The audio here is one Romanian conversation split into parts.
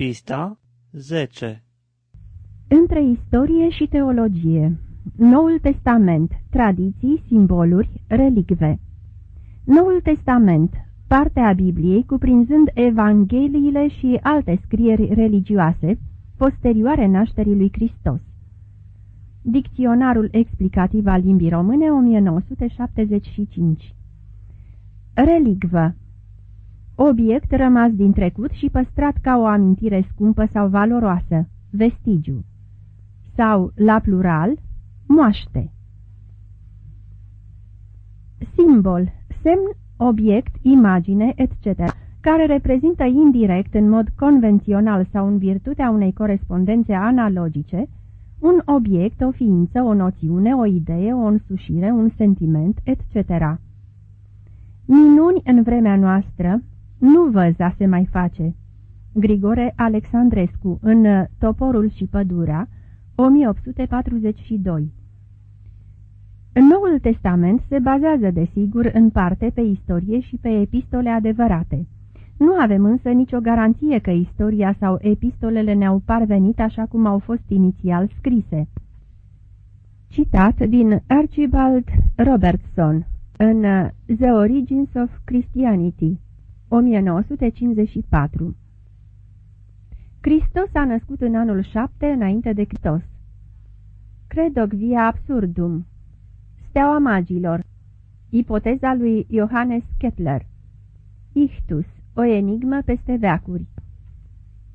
Pista 10 Între istorie și teologie. Noul Testament, tradiții, simboluri, relicve. Noul Testament, partea Bibliei cuprinzând Evangheliile și alte scrieri religioase, posterioare nașterii lui Hristos. Dicționarul explicativ al limbii române 1975 Relicvă Obiect rămas din trecut și păstrat ca o amintire scumpă sau valoroasă, vestigiu. Sau, la plural, moaște. Simbol, semn, obiect, imagine, etc., care reprezintă indirect, în mod convențional sau în virtutea unei corespondențe analogice, un obiect, o ființă, o noțiune, o idee, o însușire, un sentiment, etc. Minuni în vremea noastră, nu văz a se mai face. Grigore Alexandrescu, în Toporul și Pădurea, 1842 Noul Testament se bazează, desigur, în parte pe istorie și pe epistole adevărate. Nu avem însă nicio garanție că istoria sau epistolele ne-au parvenit așa cum au fost inițial scrise. Citat din Archibald Robertson în The Origins of Christianity 1954 Hristos a născut în anul 7 înainte de Hristos. Credog via absurdum. Steaua magilor. Ipoteza lui Johannes Kepler Ichtus, o enigmă peste veacuri.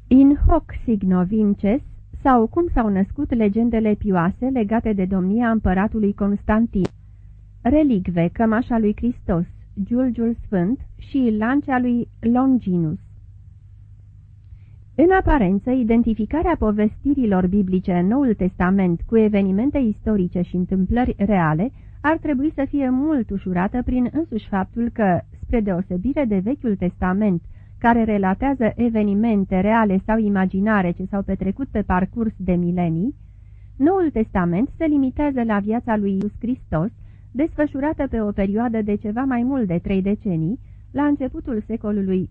In hoc signo vinces sau cum s-au născut legendele pioase legate de domnia împăratului Constantin. Relicve, cămașa lui Hristos Giulgiul Sfânt și lancea lui Longinus. În aparență, identificarea povestirilor biblice în Noul Testament cu evenimente istorice și întâmplări reale ar trebui să fie mult ușurată prin însuși faptul că, spre deosebire de Vechiul Testament, care relatează evenimente reale sau imaginare ce s-au petrecut pe parcurs de milenii, Noul Testament se limitează la viața lui Iisus Hristos, desfășurată pe o perioadă de ceva mai mult de trei decenii, la începutul secolului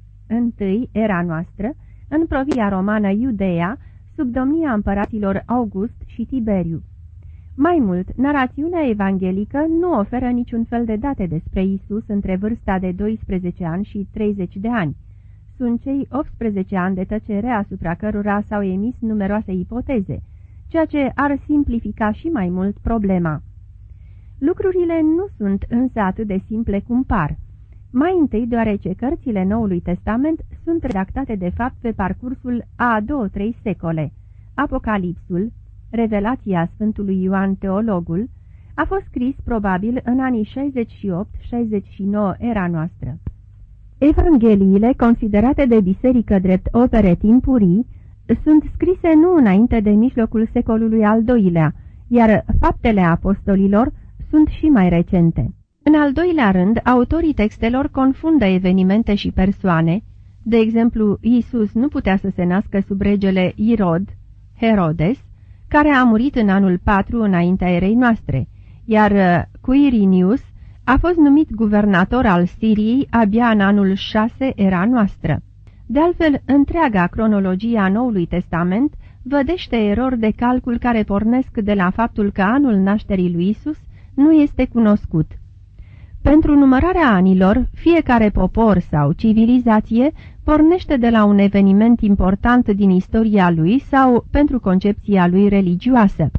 I era noastră, în provincia romană Iudeea, sub domnia împăraților August și Tiberiu. Mai mult, narațiunea evanghelică nu oferă niciun fel de date despre Isus între vârsta de 12 ani și 30 de ani. Sunt cei 18 ani de tăcere asupra cărora s-au emis numeroase ipoteze, ceea ce ar simplifica și mai mult problema. Lucrurile nu sunt însă atât de simple cum par. Mai întâi deoarece cărțile Noului Testament sunt redactate de fapt pe parcursul a două-trei secole. Apocalipsul, revelația Sfântului Ioan Teologul, a fost scris probabil în anii 68-69 era noastră. Evangheliile, considerate de biserică drept opere timpurii, sunt scrise nu înainte de mijlocul secolului al doilea, iar faptele apostolilor sunt și mai recente. În al doilea rând, autorii textelor confundă evenimente și persoane, de exemplu, Iisus nu putea să se nască sub regele Irod, Herodes, care a murit în anul 4 înaintea erei noastre, iar uh, Quirinius a fost numit guvernator al Siriei abia în anul 6 era noastră. De altfel, întreaga cronologie a Noului Testament vădește erori de calcul care pornesc de la faptul că anul nașterii lui Isus nu este cunoscut. Pentru numărarea anilor, fiecare popor sau civilizație pornește de la un eveniment important din istoria lui sau pentru concepția lui religioasă.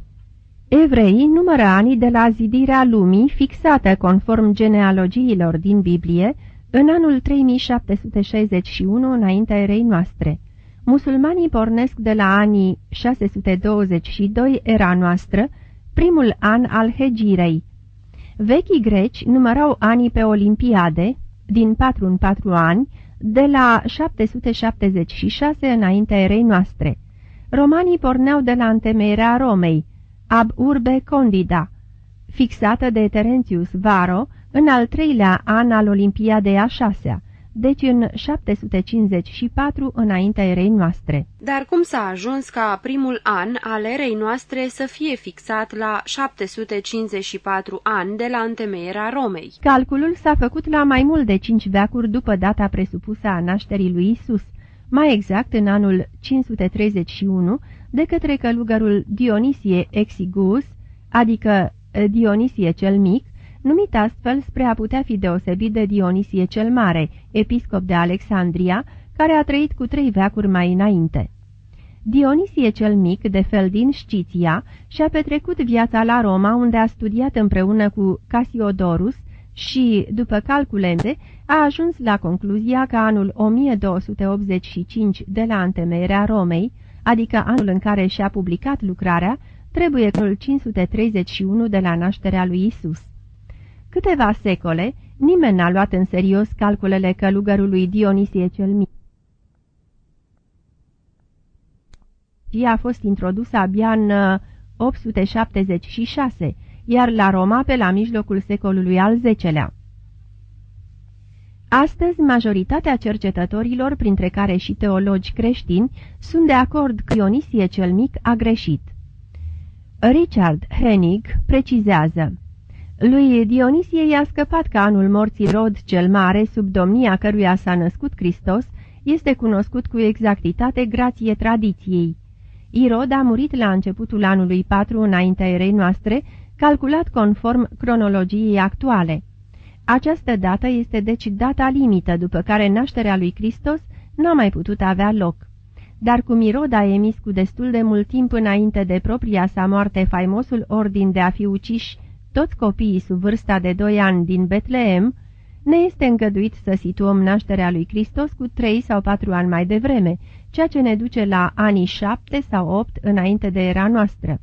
Evreii numără anii de la zidirea lumii fixată conform genealogiilor din Biblie în anul 3761 înaintea erei noastre. Musulmanii pornesc de la anii 622 era noastră, primul an al Hegirei. Vechii greci numărau anii pe olimpiade, din patru în patru ani, de la 776 înaintea erei noastre. Romanii porneau de la întemeierea Romei, ab urbe condida, fixată de Terentius Varo în al treilea an al Olimpiadei a șasea, deci în 754 înaintea erei noastre. Dar cum s-a ajuns ca primul an al erei noastre să fie fixat la 754 ani de la întemeierea Romei? Calculul s-a făcut la mai mult de cinci veacuri după data presupusă a nașterii lui Isus, mai exact în anul 531, de către călugărul Dionisie Exigus, adică Dionisie cel Mic, numit astfel spre a putea fi deosebit de Dionisie cel Mare, episcop de Alexandria, care a trăit cu trei veacuri mai înainte. Dionisie cel Mic, de fel din Sciția, și-a petrecut viața la Roma, unde a studiat împreună cu Casiodorus și, după calculente, a ajuns la concluzia că anul 1285 de la întemeierea Romei, adică anul în care și-a publicat lucrarea, trebuie anul 531 de la nașterea lui Isus. Câteva secole, nimeni n-a luat în serios calculele călugărului Dionisie cel Mic. a fost introdusă abia în 876, uh, iar la Roma pe la mijlocul secolului al X-lea. Astăzi, majoritatea cercetătorilor, printre care și teologi creștini, sunt de acord că Ionisie cel Mic a greșit. Richard Hennig precizează Lui Dionisie i-a scăpat că anul morții Rod cel Mare, sub domnia căruia s-a născut Hristos, este cunoscut cu exactitate grație tradiției. Irod a murit la începutul anului 4 înaintea erei noastre, calculat conform cronologiei actuale. Această dată este deci data limită după care nașterea lui Hristos n-a mai putut avea loc. Dar cum Irod a emis cu destul de mult timp înainte de propria sa moarte faimosul ordin de a fi uciși toți copiii sub vârsta de doi ani din Betleem, ne este îngăduit să situăm nașterea lui Hristos cu trei sau patru ani mai devreme, ceea ce ne duce la anii șapte sau opt înainte de era noastră.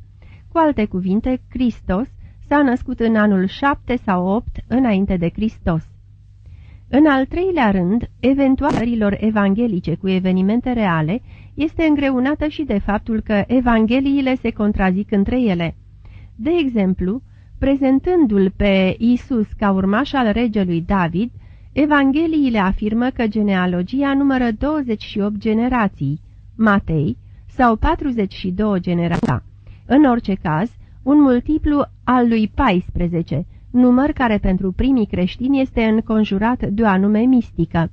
Cu alte cuvinte, Hristos s-a născut în anul șapte sau opt înainte de Hristos. În al treilea rând, eventualărilor evanghelice cu evenimente reale este îngreunată și de faptul că evangheliile se contrazic între ele. De exemplu, prezentându-l pe Isus ca urmaș al regelui David, Evangheliile afirmă că genealogia numără 28 generații, Matei, sau 42 generații. În orice caz, un multiplu al lui 14, număr care pentru primii creștini este înconjurat de o anume mistică.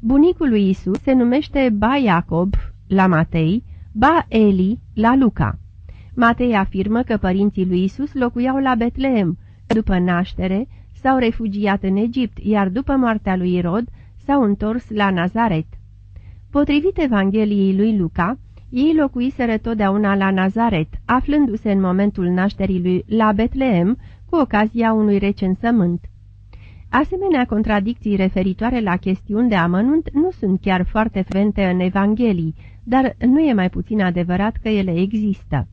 Bunicul lui Isus se numește Ba Iacob la Matei, Ba Eli la Luca. Matei afirmă că părinții lui Isus locuiau la Betleem. După naștere, s-au refugiat în Egipt, iar după moartea lui Irod s-au întors la Nazaret. Potrivit Evangheliei lui Luca, ei locuiseră totdeauna la Nazaret, aflându-se în momentul nașterii lui la Betleem, cu ocazia unui recensământ. Asemenea contradicții referitoare la chestiuni de amănunt nu sunt chiar foarte frecvente în Evanghelii, dar nu e mai puțin adevărat că ele există.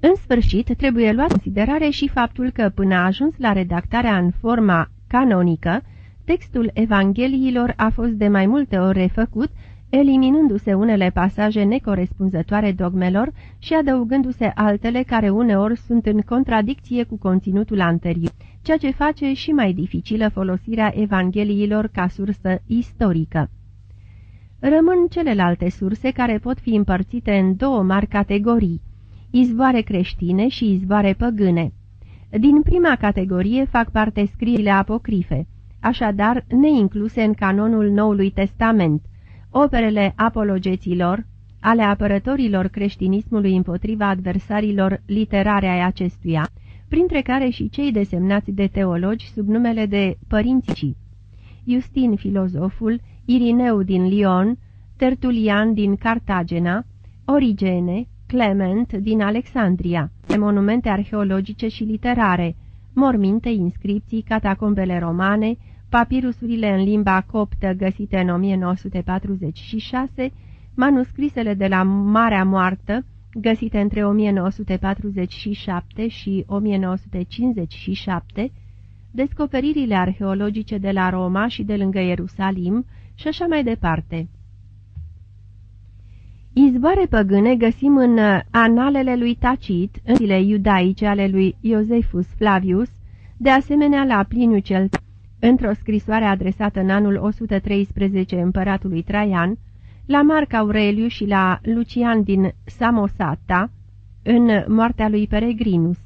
În sfârșit, trebuie luat în considerare și faptul că până a ajuns la redactarea în forma canonică, textul Evangheliilor a fost de mai multe ori refăcut, eliminându-se unele pasaje necorespunzătoare dogmelor și adăugându-se altele care uneori sunt în contradicție cu conținutul anterior, ceea ce face și mai dificilă folosirea Evangheliilor ca sursă istorică. Rămân celelalte surse care pot fi împărțite în două mari categorii, izvoare creștine și izvoare păgâne. Din prima categorie fac parte scrierile apocrife, așadar neincluse în canonul Noului Testament, operele apologeților, ale apărătorilor creștinismului împotriva adversarilor literare ai acestuia, printre care și cei desemnați de teologi sub numele de părinții. Justin filozoful, Irineu din Lyon, Tertulian din Cartagena, Origene, Clement din Alexandria, de monumente arheologice și literare, morminte, inscripții, catacombele romane, papirusurile în limba coptă găsite în 1946, manuscrisele de la Marea Moartă, găsite între 1947 și 1957, descoperirile arheologice de la Roma și de lângă Ierusalim și așa mai departe. Izvoare păgâne găsim în uh, analele lui Tacit, în zile iudaice ale lui Iosefus Flavius, de asemenea la Pliniu cel într-o scrisoare adresată în anul 113 împăratului Traian, la Marc Aureliu și la Lucian din Samosata, în moartea lui Peregrinus.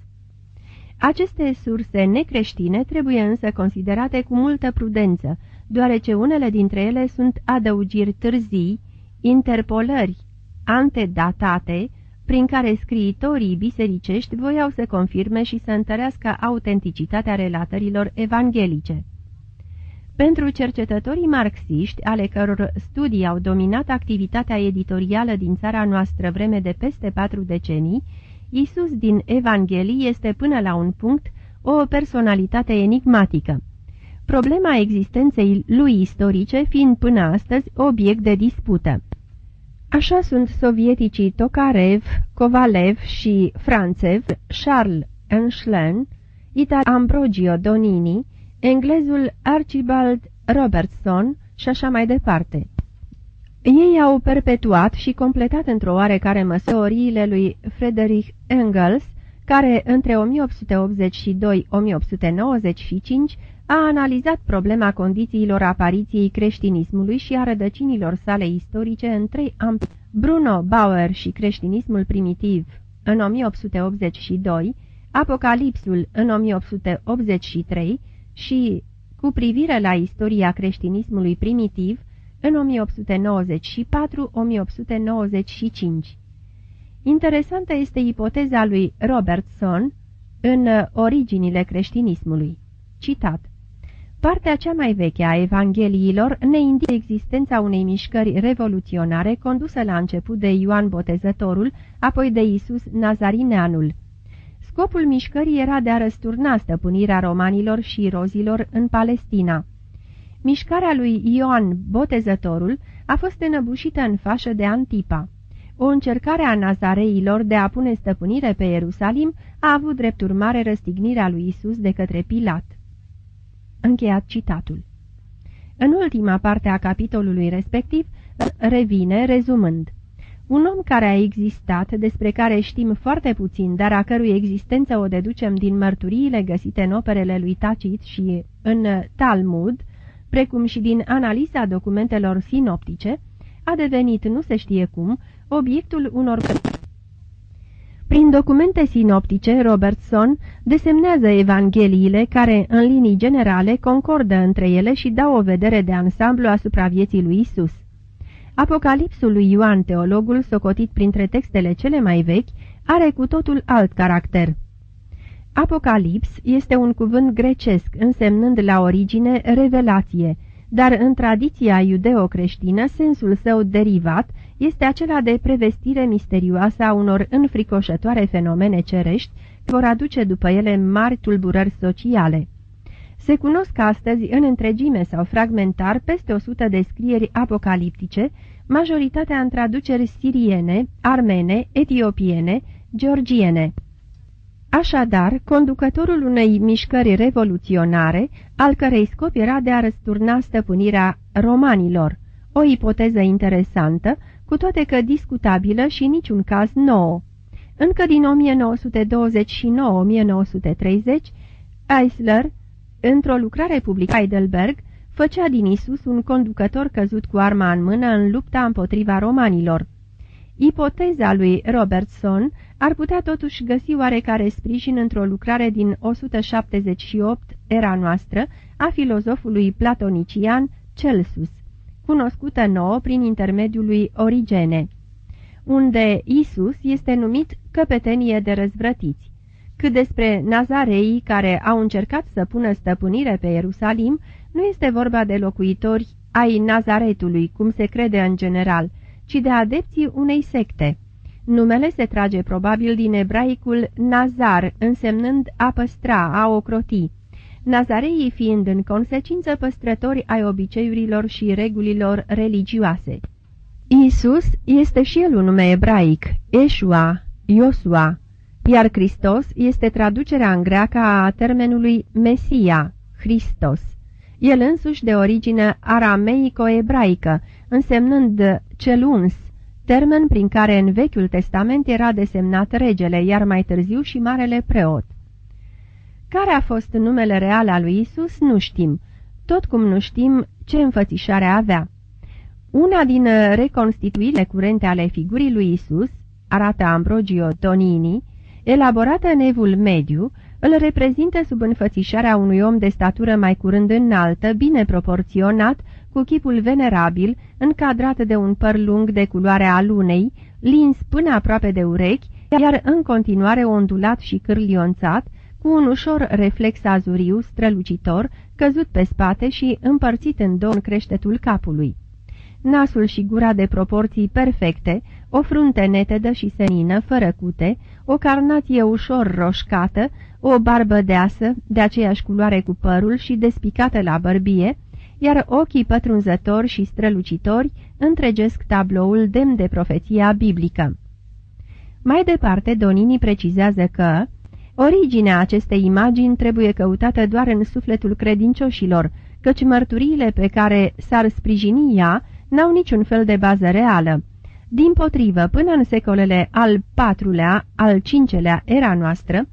Aceste surse necreștine trebuie însă considerate cu multă prudență, deoarece unele dintre ele sunt adăugiri târzii, interpolări antedatate, prin care scriitorii bisericești voiau să confirme și să întărească autenticitatea relatărilor evanghelice. Pentru cercetătorii marxiști, ale căror studii au dominat activitatea editorială din țara noastră vreme de peste patru decenii, Isus din Evanghelii este până la un punct o personalitate enigmatică. Problema existenței lui istorice fiind până astăzi obiect de dispută. Așa sunt sovieticii Tokarev, Kovalev și Franțev, Charles Enschlen, Ital Ambrogio Donini, englezul Archibald Robertson și așa mai departe. Ei au perpetuat și completat într-o oarecare măsoriile lui Frederick Engels, care între 1882-1895 a analizat problema condițiilor apariției creștinismului și a rădăcinilor sale istorice în trei ampli. Bruno Bauer și creștinismul primitiv în 1882, Apocalipsul în 1883 și cu privire la istoria creștinismului primitiv în 1894-1895. Interesantă este ipoteza lui Robertson în Originile creștinismului. Citat Partea cea mai veche a Evangheliilor ne indică existența unei mișcări revoluționare condusă la început de Ioan Botezătorul, apoi de Isus Nazarineanul. Scopul mișcării era de a răsturna stăpânirea romanilor și rozilor în Palestina. Mișcarea lui Ioan Botezătorul a fost înăbușită în fașă de Antipa. O încercare a nazareilor de a pune stăpânire pe Ierusalim a avut drept urmare răstignirea lui Isus de către Pilat. Încheiat citatul. În ultima parte a capitolului respectiv, revine rezumând. Un om care a existat, despre care știm foarte puțin, dar a cărui existență o deducem din mărturiile găsite în operele lui Tacit și în Talmud, precum și din analiza documentelor sinoptice, a devenit, nu se știe cum, obiectul unor prin documente sinoptice, Robertson desemnează evangheliile care, în linii generale, concordă între ele și dau o vedere de ansamblu asupra vieții lui Isus. Apocalipsul lui Ioan, teologul, socotit printre textele cele mai vechi, are cu totul alt caracter. Apocalips este un cuvânt grecesc, însemnând la origine revelație, dar în tradiția iudeo-creștină sensul său derivat este acela de prevestire misterioasă a unor înfricoșătoare fenomene cerești, care vor aduce după ele mari tulburări sociale. Se cunosc astăzi în întregime sau fragmentar peste 100 de scrieri apocaliptice, majoritatea în traduceri siriene, armene, etiopiene, georgiene. Așadar, conducătorul unei mișcări revoluționare, al cărei scop era de a răsturna stăpânirea romanilor, o ipoteză interesantă, cu toate că discutabilă și niciun caz nouă. Încă din 1929-1930, Eisler, într-o lucrare publică Heidelberg, făcea din Isus un conducător căzut cu arma în mână în lupta împotriva romanilor. Ipoteza lui Robertson ar putea totuși găsi oarecare sprijin într-o lucrare din 178 era noastră a filozofului platonician Celsus cunoscută nouă prin intermediul lui Origene, unde Isus este numit căpetenie de răzvrătiți. Cât despre nazareii care au încercat să pună stăpânire pe Ierusalim, nu este vorba de locuitori ai Nazaretului, cum se crede în general, ci de adepții unei secte. Numele se trage probabil din ebraicul Nazar, însemnând a păstra, a ocroti, nazareii fiind în consecință păstrători ai obiceiurilor și regulilor religioase. Isus este și el un nume ebraic, Eșua, Iosua, iar Hristos este traducerea în greacă a termenului Mesia, Hristos. El însuși de origine arameico-ebraică, însemnând cel uns, termen prin care în Vechiul Testament era desemnat regele, iar mai târziu și marele preot. Care a fost numele real al lui Isus, nu știm, tot cum nu știm ce înfățișare avea. Una din reconstituirile curente ale figurii lui Isus, arată Ambrogio Tonini, elaborată în evul mediu, îl reprezintă sub înfățișarea unui om de statură mai curând înaltă, bine proporționat, cu chipul venerabil, încadrat de un păr lung de culoare a lunei, lins până aproape de urechi, iar în continuare ondulat și cârlionțat, cu un ușor reflex azuriu strălucitor, căzut pe spate și împărțit în două în creștetul capului. Nasul și gura de proporții perfecte, o frunte netedă și senină, fără cute, o carnație ușor roșcată, o barbă deasă, de aceeași culoare cu părul și despicată la bărbie, iar ochii pătrunzători și strălucitori întregesc tabloul demn de profeția biblică. Mai departe, Donini precizează că originea acestei imagini trebuie căutată doar în sufletul credincioșilor, căci mărturiile pe care s-ar sprijini ea n-au niciun fel de bază reală. Din potrivă, până în secolele al IV-lea, al V-lea era noastră,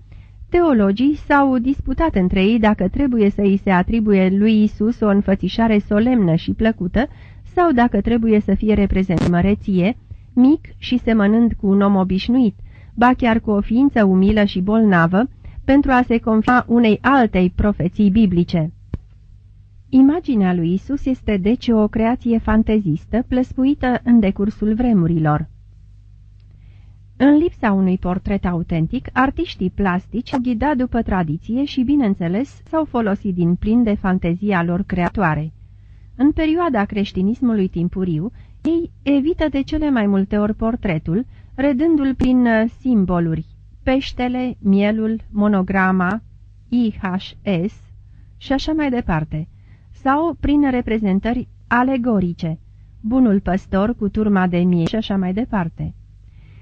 Teologii s-au disputat între ei dacă trebuie să îi se atribuie lui Isus o înfățișare solemnă și plăcută sau dacă trebuie să fie reprezent măreție, mic și semănând cu un om obișnuit, ba chiar cu o ființă umilă și bolnavă, pentru a se confia unei altei profeții biblice. Imaginea lui Isus este deci o creație fantezistă plăspuită în decursul vremurilor. În lipsa unui portret autentic, artiștii plastici au ghidat după tradiție și, bineînțeles, s-au folosit din plin de fantezia lor creatoare. În perioada creștinismului timpuriu, ei evită de cele mai multe ori portretul, redându-l prin uh, simboluri, peștele, mielul, monograma, IHS și așa mai departe, sau prin reprezentări alegorice, bunul păstor cu turma de mie și așa mai departe.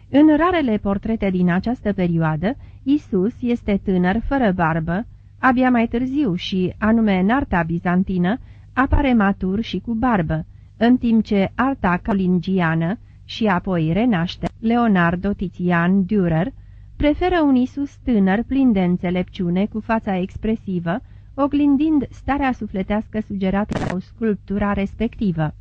În rarele portrete din această perioadă, Isus este tânăr, fără barbă, abia mai târziu și, anume în arta bizantină, apare matur și cu barbă, în timp ce arta calingiană și apoi renaște Leonardo Tizian Dürer preferă un Isus tânăr plin de înțelepciune cu fața expresivă, oglindind starea sufletească sugerată la o sculptura respectivă.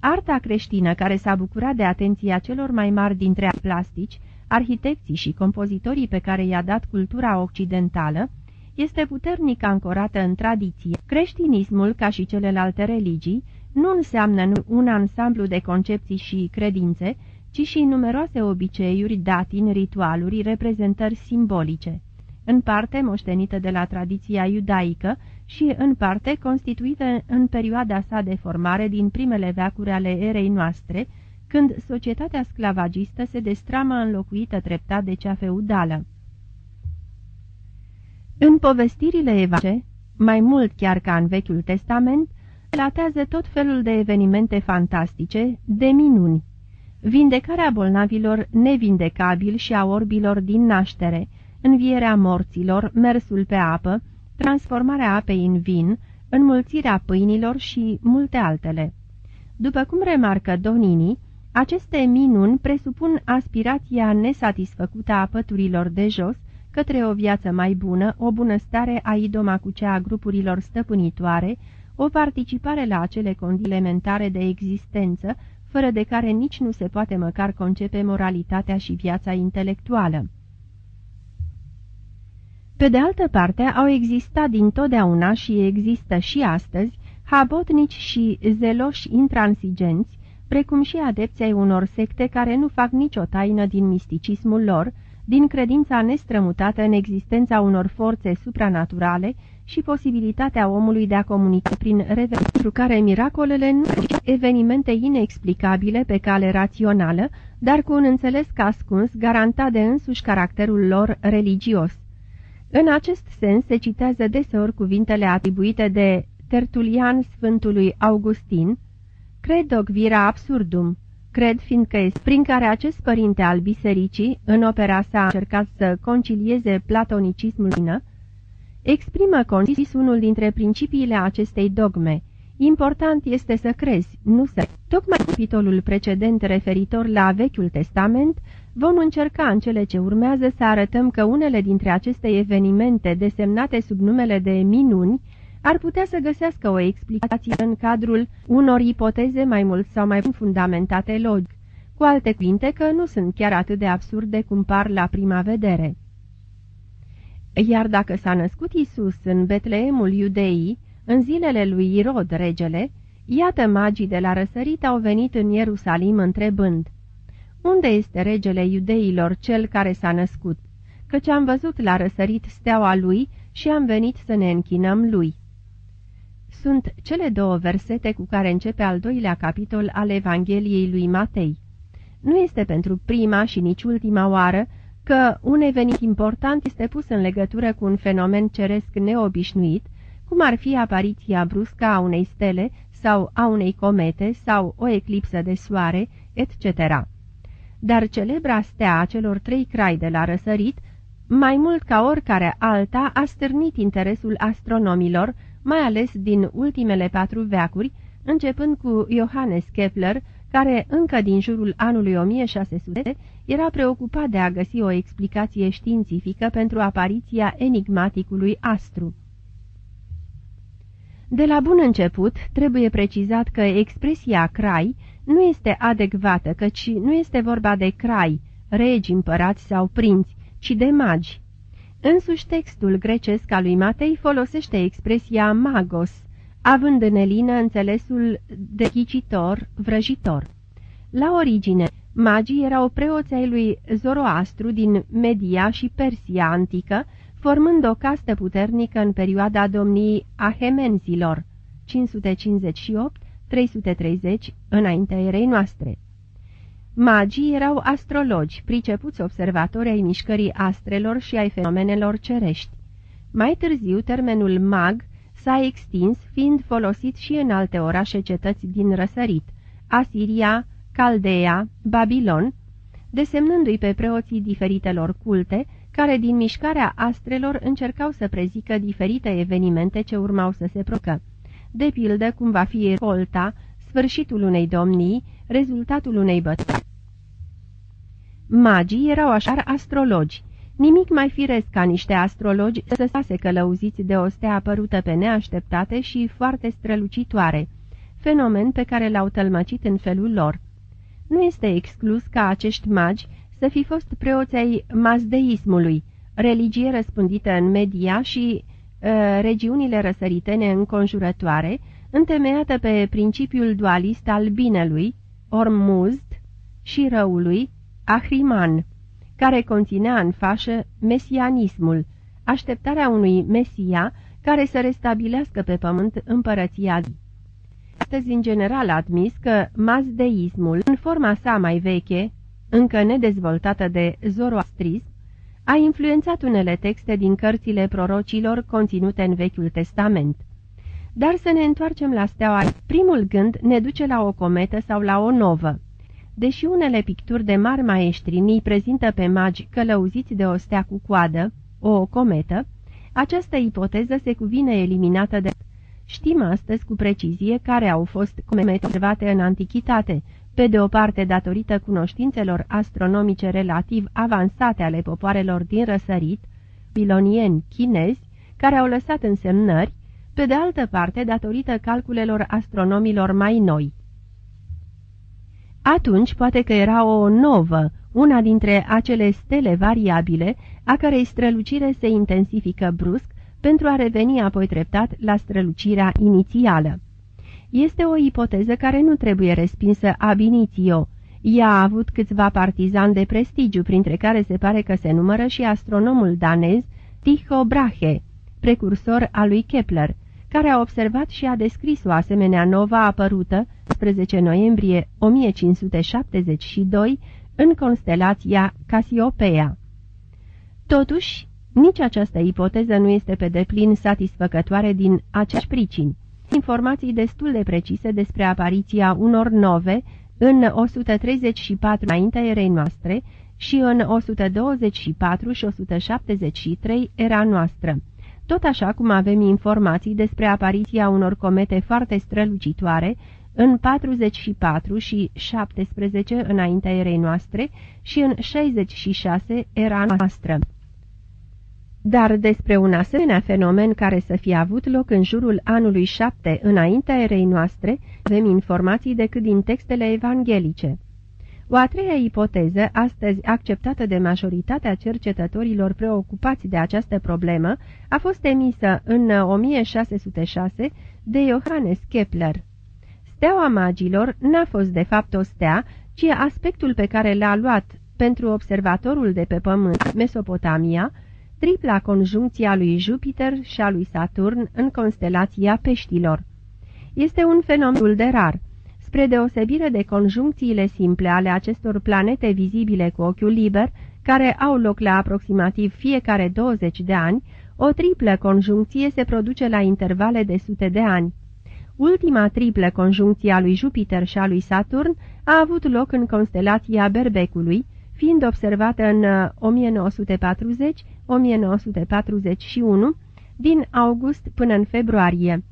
Arta creștină, care s-a bucurat de atenția celor mai mari dintre plastici, arhitecții și compozitorii pe care i-a dat cultura occidentală, este puternic ancorată în tradiție. Creștinismul, ca și celelalte religii, nu înseamnă un ansamblu de concepții și credințe, ci și numeroase obiceiuri, datini, ritualuri, reprezentări simbolice, în parte moștenită de la tradiția iudaică, și, în parte, constituită în perioada sa de formare din primele veacuri ale erei noastre, când societatea sclavagistă se destramă înlocuită treptat de cea feudală. În povestirile evace, mai mult chiar ca în Vechiul Testament, relatează tot felul de evenimente fantastice, de minuni, vindecarea bolnavilor nevindecabili și a orbilor din naștere, învierea morților, mersul pe apă, transformarea apei în vin, înmulțirea pâinilor și multe altele. După cum remarcă Donini, aceste minuni presupun aspirația nesatisfăcută a păturilor de jos către o viață mai bună, o bunăstare a idoma cu cea a grupurilor stăpânitoare, o participare la acele condiții elementare de existență, fără de care nici nu se poate măcar concepe moralitatea și viața intelectuală. Pe de altă parte, au existat dintotdeauna și există și astăzi habotnici și zeloși intransigenți, precum și adepții ai unor secte care nu fac nicio taină din misticismul lor, din credința nestrămutată în existența unor forțe supranaturale și posibilitatea omului de a comunica prin revel, pentru care miracolele nu sunt evenimente inexplicabile pe cale rațională, dar cu un înțeles ascuns garantat de însuși caracterul lor religios. În acest sens se citează deseori cuvintele atribuite de Tertulian Sfântului Augustin, Credog vira absurdum, cred fiindcă este prin care acest părinte al bisericii, în opera sa a încercat să concilieze platonicismul, exprimă concis unul dintre principiile acestei dogme. Important este să crezi, nu să... Tocmai capitolul precedent referitor la Vechiul Testament Vom încerca în cele ce urmează să arătăm că unele dintre aceste evenimente desemnate sub numele de minuni ar putea să găsească o explicație în cadrul unor ipoteze mai mult sau mai fundamentate logic, cu alte cuvinte că nu sunt chiar atât de absurde cum par la prima vedere. Iar dacă s-a născut Isus în Betleemul Iudeii, în zilele lui Irod regele, iată magii de la răsărit au venit în Ierusalim întrebând, Unde este regele iudeilor, cel care s-a născut? Căci am văzut la răsărit steaua lui și am venit să ne închinăm lui. Sunt cele două versete cu care începe al doilea capitol al Evangheliei lui Matei. Nu este pentru prima și nici ultima oară că un eveniment important este pus în legătură cu un fenomen ceresc neobișnuit, cum ar fi apariția bruscă a unei stele sau a unei comete sau o eclipsă de soare, etc. Dar celebra stea a celor trei crai de la răsărit, mai mult ca oricare alta, a stârnit interesul astronomilor, mai ales din ultimele patru veacuri, începând cu Johannes Kepler, care încă din jurul anului 1600 era preocupat de a găsi o explicație științifică pentru apariția enigmaticului astru. De la bun început, trebuie precizat că expresia crai nu este adecvată, căci nu este vorba de crai, regi, împărați sau prinți, ci de magi. Însuși textul grecesc al lui Matei folosește expresia magos, având în elină înțelesul de ghicitor, vrăjitor. La origine, magii erau preoți ai lui Zoroastru din Media și Persia antică, formând o castă puternică în perioada domniei Ahemenzilor, 558-330 înaintea erei noastre. Magii erau astrologi, pricepuți observatori ai mișcării astrelor și ai fenomenelor cerești. Mai târziu, termenul mag s-a extins, fiind folosit și în alte orașe cetăți din răsărit, Asiria, Caldea, Babilon, desemnându-i pe preoții diferitelor culte, care din mișcarea astrelor încercau să prezică diferite evenimente ce urmau să se procă. De pildă cum va fi Colta, sfârșitul unei domnii, rezultatul unei bătăi. Magii erau așa astrologi. Nimic mai firesc ca niște astrologi să stase călăuziți de o stea apărută pe neașteptate și foarte strălucitoare, fenomen pe care l-au tălmăcit în felul lor. Nu este exclus ca acești magi să fi fost preoți ai mazdeismului, religie răspândită în media și uh, regiunile răsăritene înconjurătoare, întemeiată pe principiul dualist al binelui, Ormuzd, și răului, Ahriman, care conținea în fașă mesianismul, așteptarea unui mesia care să restabilească pe pământ împărăția. Astăzi, în general, admis că mazdeismul, în forma sa mai veche, încă nedezvoltată de zoroastrism, a influențat unele texte din cărțile prorocilor conținute în Vechiul Testament. Dar să ne întoarcem la steaua. Primul gând ne duce la o cometă sau la o novă. Deși unele picturi de mari maestri ni prezintă pe magi călăuziți de o stea cu coadă, o cometă, această ipoteză se cuvine eliminată de... Știm astăzi cu precizie care au fost comete observate în antichitate, pe de o parte datorită cunoștințelor astronomice relativ avansate ale popoarelor din răsărit, pilonieni chinezi, care au lăsat însemnări, pe de altă parte datorită calculelor astronomilor mai noi. Atunci poate că era o novă, una dintre acele stele variabile, a cărei strălucire se intensifică brusc pentru a reveni apoi treptat la strălucirea inițială. Este o ipoteză care nu trebuie respinsă ab initio. Ea a avut câțiva partizani de prestigiu, printre care se pare că se numără și astronomul danez Tycho Brahe, precursor al lui Kepler, care a observat și a descris o asemenea nova apărută 11 noiembrie 1572 în constelația Casiopeia. Totuși, nici această ipoteză nu este pe deplin satisfăcătoare din aceeași pricini informații destul de precise despre apariția unor nove în 134 înaintea erei noastre și în 124 și 173 era noastră. Tot așa cum avem informații despre apariția unor comete foarte strălucitoare în 44 și 17 înaintea erei noastre și în 66 era noastră. Dar despre un asemenea fenomen care să fie avut loc în jurul anului 7 înaintea erei noastre, avem informații decât din textele evanghelice. O a treia ipoteză, astăzi acceptată de majoritatea cercetătorilor preocupați de această problemă, a fost emisă în 1606 de Johannes Kepler. Steaua magilor n-a fost de fapt o stea, ci aspectul pe care l-a luat pentru observatorul de pe pământ, Mesopotamia, tripla conjuncție a lui Jupiter și a lui Saturn în constelația peștilor. Este un fenomen de rar. Spre deosebire de conjuncțiile simple ale acestor planete vizibile cu ochiul liber, care au loc la aproximativ fiecare 20 de ani, o triplă conjuncție se produce la intervale de sute de ani. Ultima triplă conjuncție a lui Jupiter și a lui Saturn a avut loc în constelația Berbecului, fiind observată în uh, 1940 1941, din august până în februarie.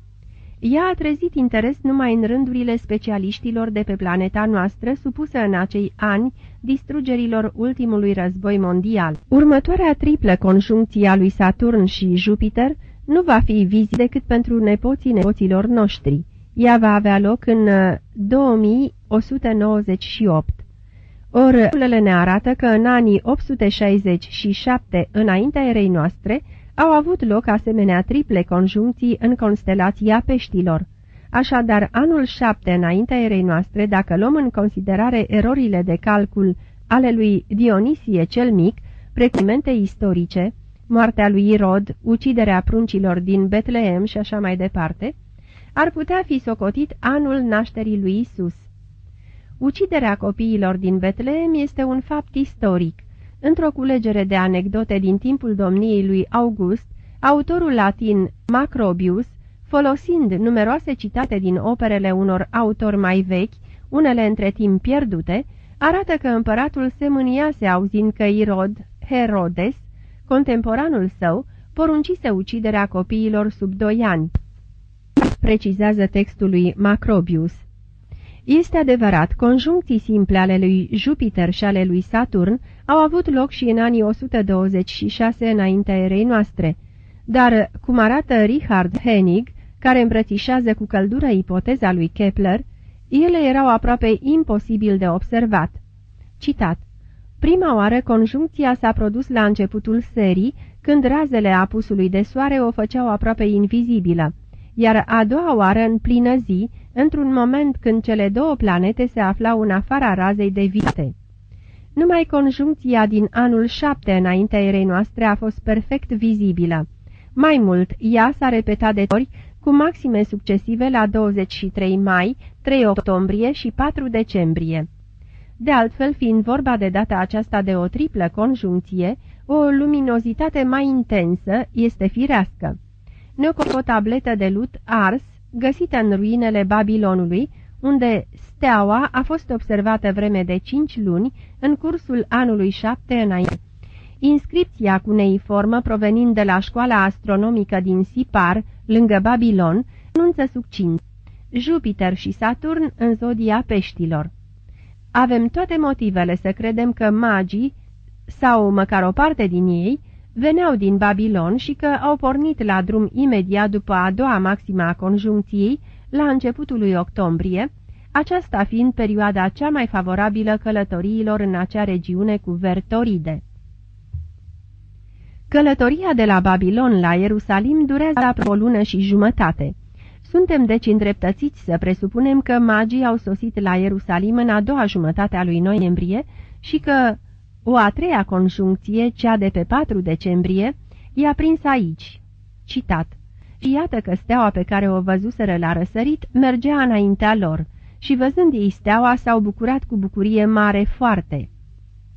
Ea a trezit interes numai în rândurile specialiștilor de pe planeta noastră, supusă în acei ani distrugerilor ultimului război mondial. Următoarea triplă conjuncție a lui Saturn și Jupiter nu va fi vizită decât pentru nepoții nepoților noștri. Ea va avea loc în uh, 2198. Uh, Orele ne arată că în anii 867 înaintea erei noastre au avut loc asemenea triple conjuncții în constelația peștilor. Așadar, anul 7 înaintea erei noastre, dacă luăm în considerare erorile de calcul ale lui Dionisie cel Mic, precumente istorice, moartea lui Irod, uciderea pruncilor din Betleem și așa mai departe, ar putea fi socotit anul nașterii lui Isus. Uciderea copiilor din Betleem este un fapt istoric. Într-o culegere de anecdote din timpul domniei lui August, autorul latin Macrobius, folosind numeroase citate din operele unor autori mai vechi, unele între timp pierdute, arată că împăratul se mâniase auzind că Irod, Herodes, contemporanul său, poruncise uciderea copiilor sub doi ani. Precizează textul lui Macrobius. Este adevărat, conjuncții simple ale lui Jupiter și ale lui Saturn au avut loc și în anii 126 înaintea erei noastre, dar, cum arată Richard Hennig, care îmbrățișează cu căldură ipoteza lui Kepler, ele erau aproape imposibil de observat. Citat. Prima oară conjuncția s-a produs la începutul serii, când razele apusului de soare o făceau aproape invizibilă, iar a doua oară în plină zi, într-un moment când cele două planete se aflau în afara razei de vite. Numai conjuncția din anul șapte înaintea erei noastre a fost perfect vizibilă. Mai mult, ea s-a repetat de ori cu maxime succesive la 23 mai, 3 octombrie și 4 decembrie. De altfel, fiind vorba de data aceasta de o triplă conjuncție, o luminozitate mai intensă este firească. Ne o tabletă de lut ars, găsită în ruinele Babilonului, unde steaua a fost observată vreme de cinci luni în cursul anului șapte înainte. Inscripția cuneiformă provenind de la școala astronomică din Sipar, lângă Babilon, anunță succint. Jupiter și Saturn în zodia peștilor. Avem toate motivele să credem că magii, sau măcar o parte din ei, veneau din Babilon și că au pornit la drum imediat după a doua maximă a conjuncției, la începutul lui octombrie, aceasta fiind perioada cea mai favorabilă călătoriilor în acea regiune cu vertoride. Călătoria de la Babilon la Ierusalim durează o lună și jumătate. Suntem deci îndreptățiți să presupunem că magii au sosit la Ierusalim în a doua jumătate a lui noiembrie și că o a treia conjuncție, cea de pe 4 decembrie, i-a prins aici. Citat. Și iată că steaua pe care o văzuseră la răsărit mergea înaintea lor și văzând ei steaua s-au bucurat cu bucurie mare foarte.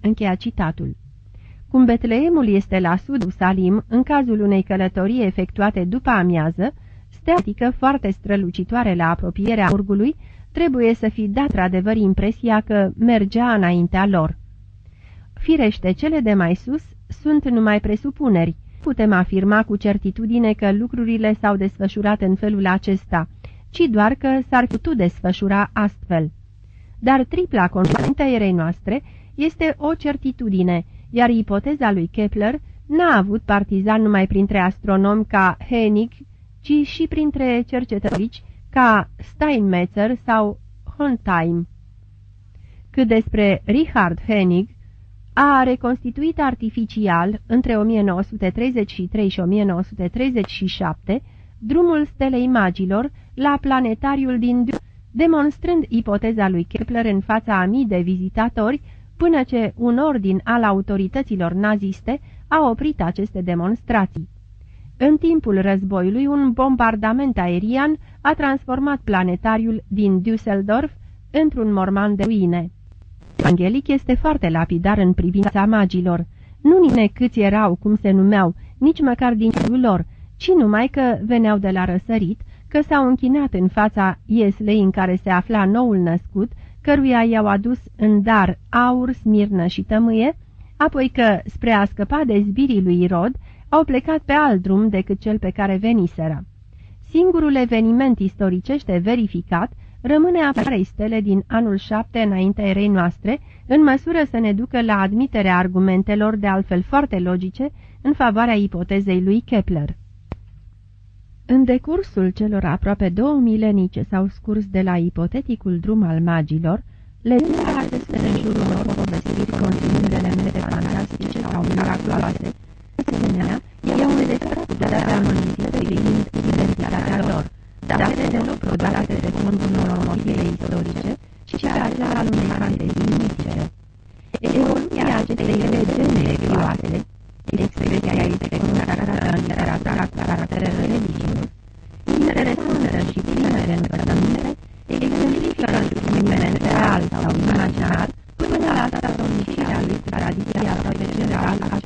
Încheia citatul. Cum Betleemul este la sud Salim, în cazul unei călătorii efectuate după amiază, steatică foarte strălucitoare la apropierea urgului, trebuie să fi dat adevăr impresia că mergea înaintea lor. Firește, cele de mai sus sunt numai presupuneri. Putem afirma cu certitudine că lucrurile s-au desfășurat în felul acesta, ci doar că s-ar putut desfășura astfel. Dar tripla constantă erei noastre este o certitudine, iar ipoteza lui Kepler n-a avut partizan numai printre astronomi ca Hennig, ci și printre cercetători ca Steinmetzer sau Hontheim. cât despre Richard Hennig, a reconstituit artificial, între 1933 și 1937, drumul stelei magilor la planetariul din Dune, demonstrând ipoteza lui Kepler în fața a mii de vizitatori, până ce un ordin al autorităților naziste a oprit aceste demonstrații. În timpul războiului, un bombardament aerian a transformat planetariul din Düsseldorf într-un morman de ruine. Angelic este foarte lapidar în privința magilor. Nu nine câți erau, cum se numeau, nici măcar din lor, ci numai că veneau de la răsărit, că s-au închinat în fața ieslei în care se afla noul născut, căruia i-au adus în dar aur, smirnă și tămâie, apoi că, spre a scăpa de zbirii lui Irod, au plecat pe alt drum decât cel pe care veniseră. Singurul eveniment istoricește verificat rămâne apărei stele din anul 7 înaintea erei noastre, în măsură să ne ducă la admiterea argumentelor de altfel foarte logice în favoarea ipotezei lui Kepler. În decursul celor aproape două milenii ce s-au scurs de la ipoteticul drum al magilor, legenda a despre în jurul lor povestiri conținând elemente fantastice sau miraculoase. Asemenea, e un desfărat cu data amănunțită privind identitatea lor, date de nu produse de fondul unor motive istorice, ci și acela al unei fantezii mitice. Evoluția acestei legende curioase, expresia este consacrată în literatura cu caracter religios, interesantă și plină de încălțăminte, exemplifică într-un element real sau imaginar, până la statonicirea lui cu tradiția aproape generală a